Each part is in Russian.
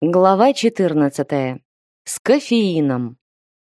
Глава 14. С кофеином.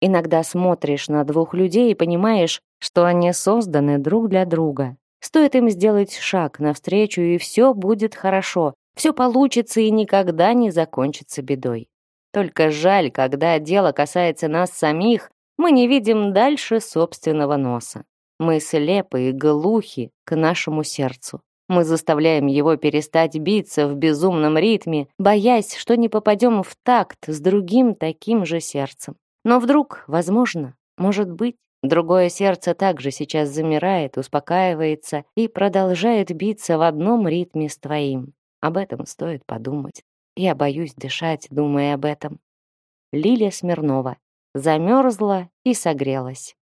Иногда смотришь на двух людей и понимаешь, что они созданы друг для друга. Стоит им сделать шаг навстречу, и все будет хорошо. Все получится и никогда не закончится бедой. Только жаль, когда дело касается нас самих, мы не видим дальше собственного носа. Мы слепы и глухи к нашему сердцу. Мы заставляем его перестать биться в безумном ритме, боясь, что не попадем в такт с другим таким же сердцем. Но вдруг, возможно, может быть, другое сердце также сейчас замирает, успокаивается и продолжает биться в одном ритме с твоим. Об этом стоит подумать. Я боюсь дышать, думая об этом. Лилия Смирнова замерзла и согрелась.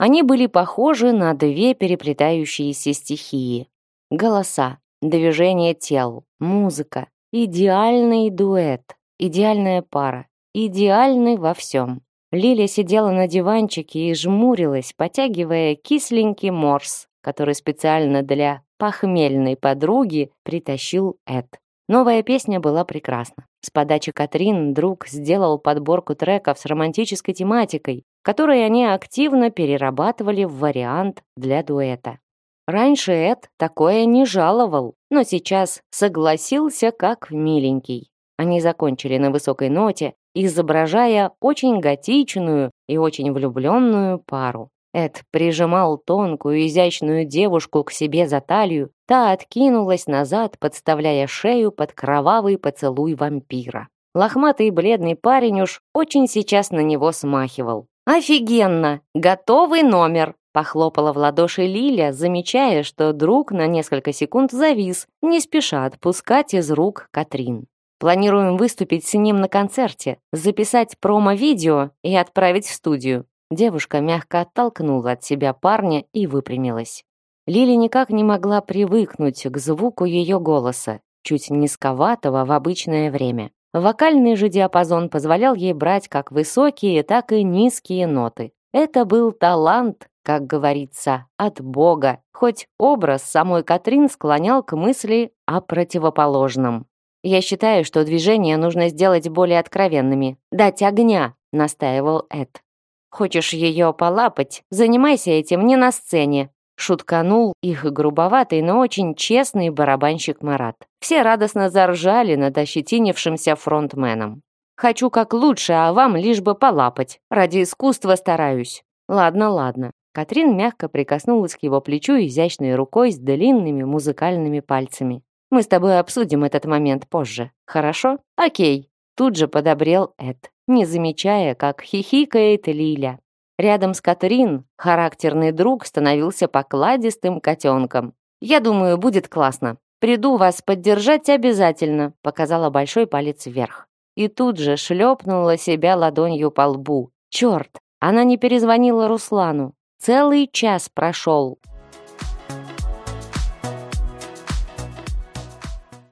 Они были похожи на две переплетающиеся стихии. Голоса, движение тел, музыка, идеальный дуэт, идеальная пара, идеальный во всем. Лиля сидела на диванчике и жмурилась, потягивая кисленький морс, который специально для похмельной подруги притащил Эд. Новая песня была прекрасна. С подачи Катрин друг сделал подборку треков с романтической тематикой, которые они активно перерабатывали в вариант для дуэта. Раньше Эд такое не жаловал, но сейчас согласился как миленький. Они закончили на высокой ноте, изображая очень готичную и очень влюбленную пару. Эд прижимал тонкую, изящную девушку к себе за талию, та откинулась назад, подставляя шею под кровавый поцелуй вампира. Лохматый бледный парень уж очень сейчас на него смахивал. «Офигенно! Готовый номер!» Похлопала в ладоши Лиля, замечая, что друг на несколько секунд завис, не спеша отпускать из рук Катрин. Планируем выступить с ним на концерте, записать промо-видео и отправить в студию. Девушка мягко оттолкнула от себя парня и выпрямилась. Лили никак не могла привыкнуть к звуку ее голоса, чуть низковатого в обычное время. Вокальный же диапазон позволял ей брать как высокие, так и низкие ноты. Это был талант, как говорится, от Бога, хоть образ самой Катрин склонял к мысли о противоположном. «Я считаю, что движения нужно сделать более откровенными. Дать огня», — настаивал Эд. Хочешь ее полапать? Занимайся этим не на сцене. Шутканул их грубоватый, но очень честный барабанщик Марат. Все радостно заржали над ощетинившимся фронтменом. «Хочу как лучше, а вам лишь бы полапать. Ради искусства стараюсь». «Ладно, ладно». Катрин мягко прикоснулась к его плечу изящной рукой с длинными музыкальными пальцами. «Мы с тобой обсудим этот момент позже. Хорошо? Окей». Тут же подобрел Эд не замечая, как хихикает Лиля. Рядом с Катрин характерный друг становился покладистым котенком. «Я думаю, будет классно. Приду вас поддержать обязательно», показала большой палец вверх. И тут же шлепнула себя ладонью по лбу. «Черт, она не перезвонила Руслану. Целый час прошел».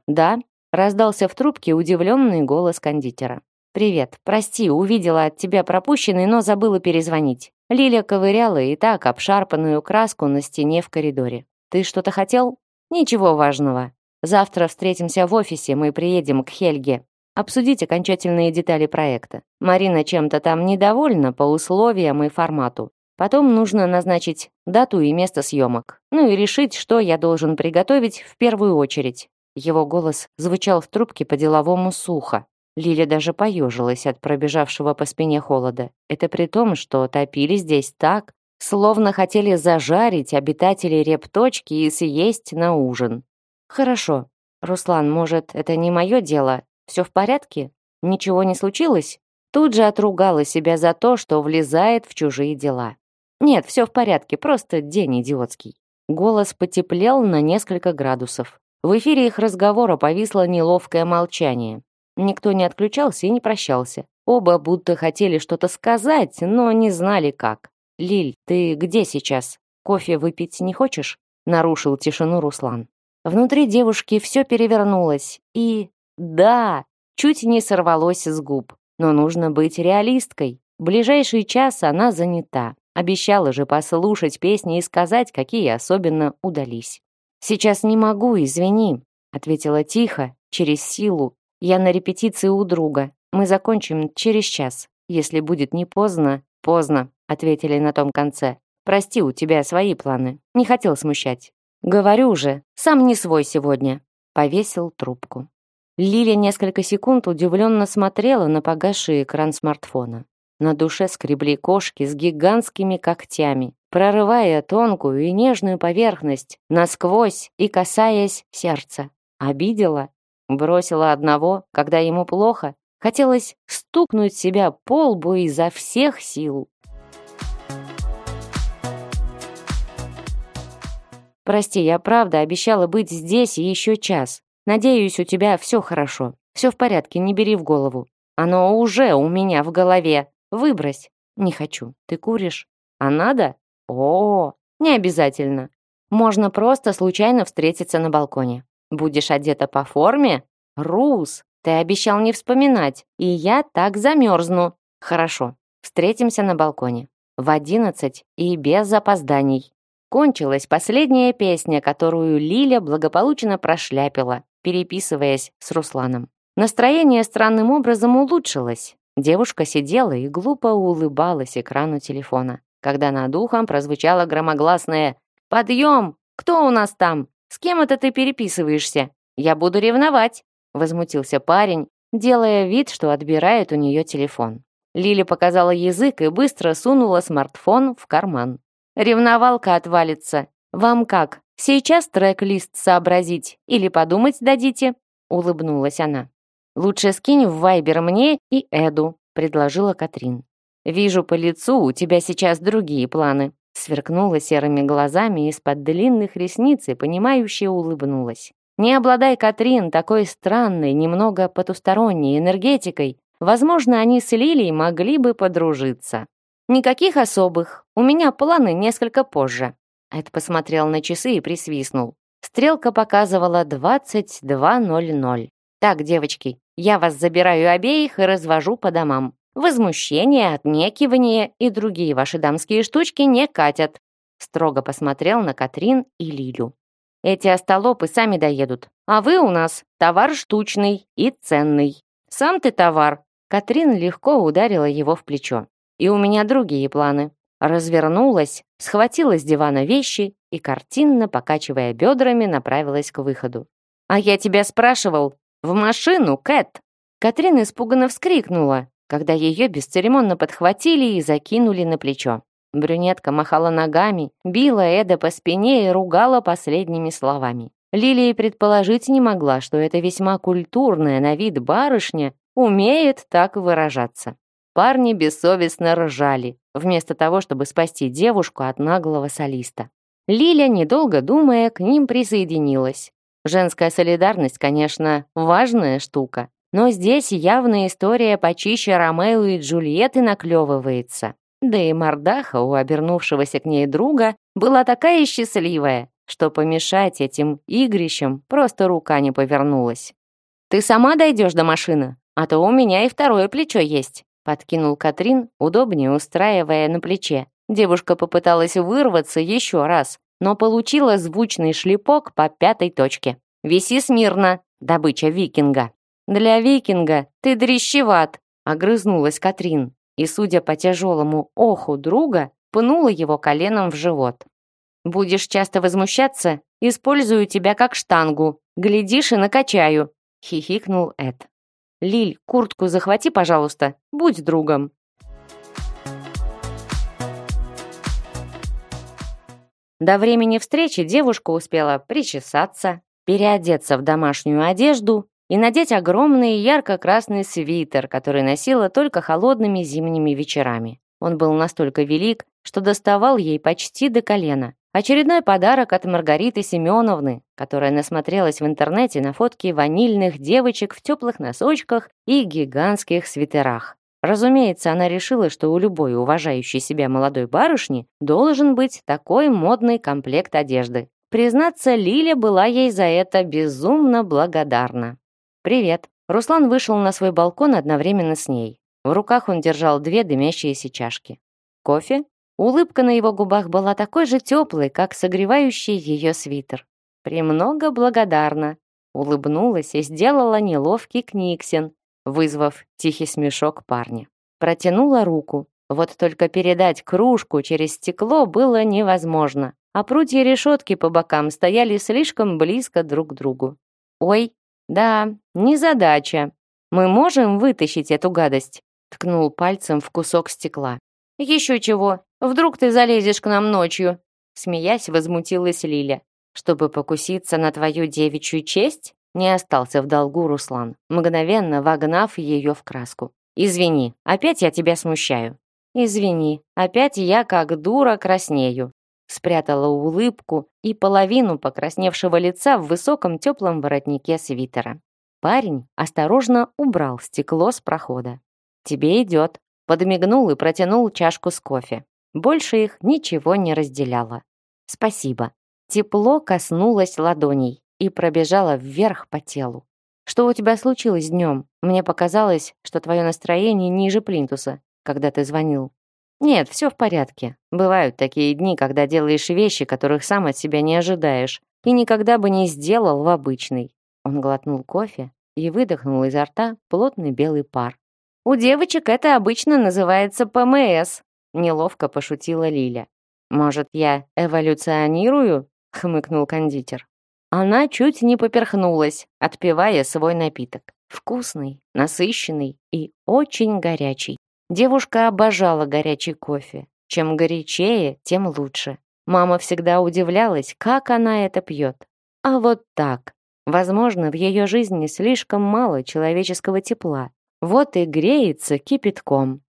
«Да», — раздался в трубке удивленный голос кондитера. «Привет. Прости, увидела от тебя пропущенный, но забыла перезвонить». Лиля ковыряла и так обшарпанную краску на стене в коридоре. «Ты что-то хотел?» «Ничего важного. Завтра встретимся в офисе, мы приедем к Хельге. Обсудить окончательные детали проекта. Марина чем-то там недовольна по условиям и формату. Потом нужно назначить дату и место съемок. Ну и решить, что я должен приготовить в первую очередь». Его голос звучал в трубке по-деловому сухо. Лиля даже поежилась от пробежавшего по спине холода. Это при том, что топили здесь так, словно хотели зажарить обитателей репточки и съесть на ужин. «Хорошо. Руслан, может, это не мое дело? Все в порядке? Ничего не случилось?» Тут же отругала себя за то, что влезает в чужие дела. «Нет, все в порядке, просто день идиотский». Голос потеплел на несколько градусов. В эфире их разговора повисло неловкое молчание. Никто не отключался и не прощался. Оба будто хотели что-то сказать, но не знали как. «Лиль, ты где сейчас? Кофе выпить не хочешь?» Нарушил тишину Руслан. Внутри девушки все перевернулось. И... Да! Чуть не сорвалось с губ. Но нужно быть реалисткой. В ближайший час она занята. Обещала же послушать песни и сказать, какие особенно удались. «Сейчас не могу, извини», — ответила тихо, через силу. «Я на репетиции у друга. Мы закончим через час. Если будет не поздно...» «Поздно», — ответили на том конце. «Прости, у тебя свои планы. Не хотел смущать». «Говорю же, сам не свой сегодня». Повесил трубку. Лиля несколько секунд удивленно смотрела на погасший экран смартфона. На душе скребли кошки с гигантскими когтями, прорывая тонкую и нежную поверхность, насквозь и касаясь сердца. Обидела? Бросила одного, когда ему плохо? Хотелось стукнуть себя по лбу изо всех сил. «Прости, я правда обещала быть здесь еще час. Надеюсь, у тебя все хорошо. Все в порядке, не бери в голову. Оно уже у меня в голове. Выбрось. Не хочу. Ты куришь? А надо? О, не обязательно. Можно просто случайно встретиться на балконе. Будешь одета по форме? Рус, ты обещал не вспоминать, и я так замерзну. Хорошо. Встретимся на балконе. В одиннадцать и без запозданий. Кончилась последняя песня, которую Лиля благополучно прошляпила, переписываясь с Русланом. Настроение странным образом улучшилось. Девушка сидела и глупо улыбалась экрану телефона, когда над ухом прозвучало громогласное «Подъем! Кто у нас там? С кем это ты переписываешься? Я буду ревновать!» Возмутился парень, делая вид, что отбирает у нее телефон. Лили показала язык и быстро сунула смартфон в карман. «Ревновалка отвалится. Вам как, сейчас трек-лист сообразить или подумать дадите?» Улыбнулась она. «Лучше скинь в Вайбер мне и Эду», — предложила Катрин. «Вижу по лицу, у тебя сейчас другие планы», — сверкнула серыми глазами из-под длинных ресниц и, понимающе улыбнулась. Не обладая Катрин такой странной, немного потусторонней энергетикой, возможно, они с Лилией могли бы подружиться. «Никаких особых. У меня планы несколько позже». Эд посмотрел на часы и присвистнул. Стрелка показывала 22.00. «Так, девочки, я вас забираю обеих и развожу по домам. Возмущение, отнекивание и другие ваши дамские штучки не катят». Строго посмотрел на Катрин и Лилю. «Эти остолопы сами доедут, а вы у нас товар штучный и ценный. Сам ты товар». Катрин легко ударила его в плечо. «И у меня другие планы». Развернулась, схватила с дивана вещи и, картинно покачивая бедрами, направилась к выходу. «А я тебя спрашивал, «В машину, Кэт!» Катрин испуганно вскрикнула, когда ее бесцеремонно подхватили и закинули на плечо. Брюнетка махала ногами, била Эда по спине и ругала последними словами. Лилия предположить не могла, что эта весьма культурная на вид барышня умеет так выражаться. Парни бессовестно ржали, вместо того, чтобы спасти девушку от наглого солиста. Лиля, недолго думая, к ним присоединилась. Женская солидарность, конечно, важная штука, но здесь явная история почище Ромео и Джульетты наклевывается. Да и мордаха у обернувшегося к ней друга была такая счастливая, что помешать этим игрищам просто рука не повернулась. «Ты сама дойдешь до машины? А то у меня и второе плечо есть», подкинул Катрин, удобнее устраивая на плече. Девушка попыталась вырваться еще раз, но получила звучный шлепок по пятой точке. «Виси смирно, добыча викинга!» «Для викинга ты дрищеват!» — огрызнулась Катрин и, судя по тяжелому оху друга, пнула его коленом в живот. «Будешь часто возмущаться, использую тебя как штангу. Глядишь и накачаю!» — хихикнул Эд. «Лиль, куртку захвати, пожалуйста, будь другом!» До времени встречи девушка успела причесаться, переодеться в домашнюю одежду и надеть огромный ярко-красный свитер, который носила только холодными зимними вечерами. Он был настолько велик, что доставал ей почти до колена. Очередной подарок от Маргариты Семеновны, которая насмотрелась в интернете на фотки ванильных девочек в теплых носочках и гигантских свитерах. Разумеется, она решила, что у любой уважающей себя молодой барышни должен быть такой модный комплект одежды. Признаться, Лиля была ей за это безумно благодарна. «Привет». Руслан вышел на свой балкон одновременно с ней. В руках он держал две дымящиеся чашки. «Кофе?» Улыбка на его губах была такой же теплой, как согревающий ее свитер. «Премного благодарна», улыбнулась и сделала неловкий книгсен, вызвав тихий смешок парня. Протянула руку. Вот только передать кружку через стекло было невозможно, а прутья решетки по бокам стояли слишком близко друг к другу. «Ой, да, незадача. Мы можем вытащить эту гадость?» ткнул пальцем в кусок стекла. «Еще чего, вдруг ты залезешь к нам ночью?» Смеясь, возмутилась Лиля. «Чтобы покуситься на твою девичью честь?» Не остался в долгу Руслан, мгновенно вогнав ее в краску. «Извини, опять я тебя смущаю». «Извини, опять я как дура краснею». Спрятала улыбку и половину покрасневшего лица в высоком теплом воротнике свитера. Парень осторожно убрал стекло с прохода. «Тебе идет», подмигнул и протянул чашку с кофе. Больше их ничего не разделяло. «Спасибо». Тепло коснулось ладоней и пробежало вверх по телу. «Что у тебя случилось днем? Мне показалось, что твое настроение ниже плинтуса, когда ты звонил». «Нет, все в порядке. Бывают такие дни, когда делаешь вещи, которых сам от себя не ожидаешь, и никогда бы не сделал в обычный». Он глотнул кофе и выдохнул изо рта плотный белый пар. «У девочек это обычно называется ПМС», — неловко пошутила Лиля. «Может, я эволюционирую?» — хмыкнул кондитер. Она чуть не поперхнулась, отпивая свой напиток. Вкусный, насыщенный и очень горячий. Девушка обожала горячий кофе. Чем горячее, тем лучше. Мама всегда удивлялась, как она это пьет. А вот так. Возможно, в ее жизни слишком мало человеческого тепла. Вот и греется кипятком.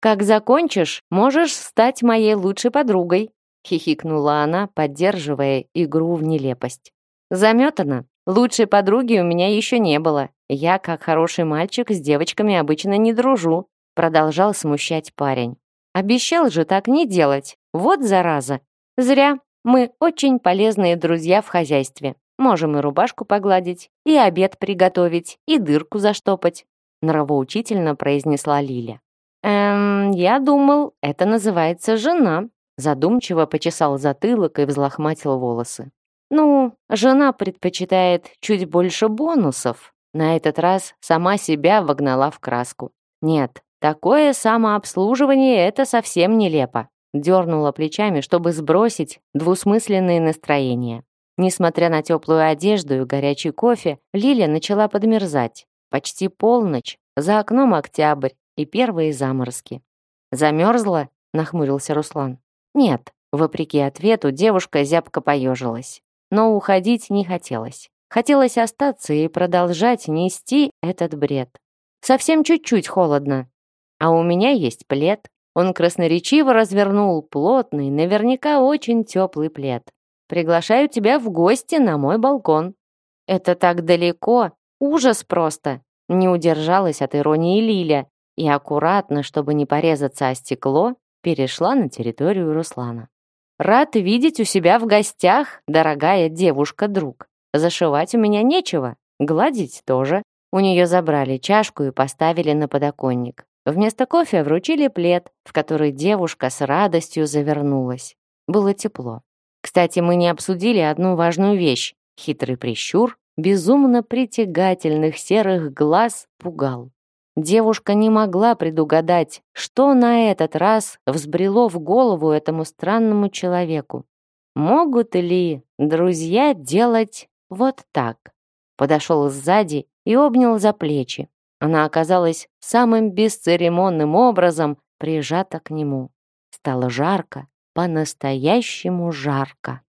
«Как закончишь, можешь стать моей лучшей подругой», хихикнула она, поддерживая игру в нелепость. Заметана. Лучшей подруги у меня еще не было. Я, как хороший мальчик, с девочками обычно не дружу. Продолжал смущать парень. Обещал же так не делать. Вот зараза. Зря. Мы очень полезные друзья в хозяйстве. Можем и рубашку погладить, и обед приготовить, и дырку заштопать. Нравоучительно произнесла Лиля. Эм, я думал, это называется жена. Задумчиво почесал затылок и взлохматил волосы. Ну, жена предпочитает чуть больше бонусов. На этот раз сама себя вогнала в краску. Нет, такое самообслуживание — это совсем нелепо. Дернула плечами, чтобы сбросить двусмысленные настроения. Несмотря на теплую одежду и горячий кофе, Лиля начала подмерзать. Почти полночь, за окном октябрь и первые заморозки. «Замерзла?» — нахмурился Руслан. «Нет». Вопреки ответу, девушка зябко поежилась но уходить не хотелось. Хотелось остаться и продолжать нести этот бред. Совсем чуть-чуть холодно. А у меня есть плед. Он красноречиво развернул плотный, наверняка очень теплый плед. Приглашаю тебя в гости на мой балкон. Это так далеко. Ужас просто. Не удержалась от иронии Лиля и аккуратно, чтобы не порезаться о стекло, перешла на территорию Руслана. Рад видеть у себя в гостях, дорогая девушка-друг. Зашивать у меня нечего, гладить тоже. У нее забрали чашку и поставили на подоконник. Вместо кофе вручили плед, в который девушка с радостью завернулась. Было тепло. Кстати, мы не обсудили одну важную вещь. Хитрый прищур безумно притягательных серых глаз пугал. Девушка не могла предугадать, что на этот раз взбрело в голову этому странному человеку. Могут ли друзья делать вот так? Подошел сзади и обнял за плечи. Она оказалась самым бесцеремонным образом прижата к нему. Стало жарко, по-настоящему жарко.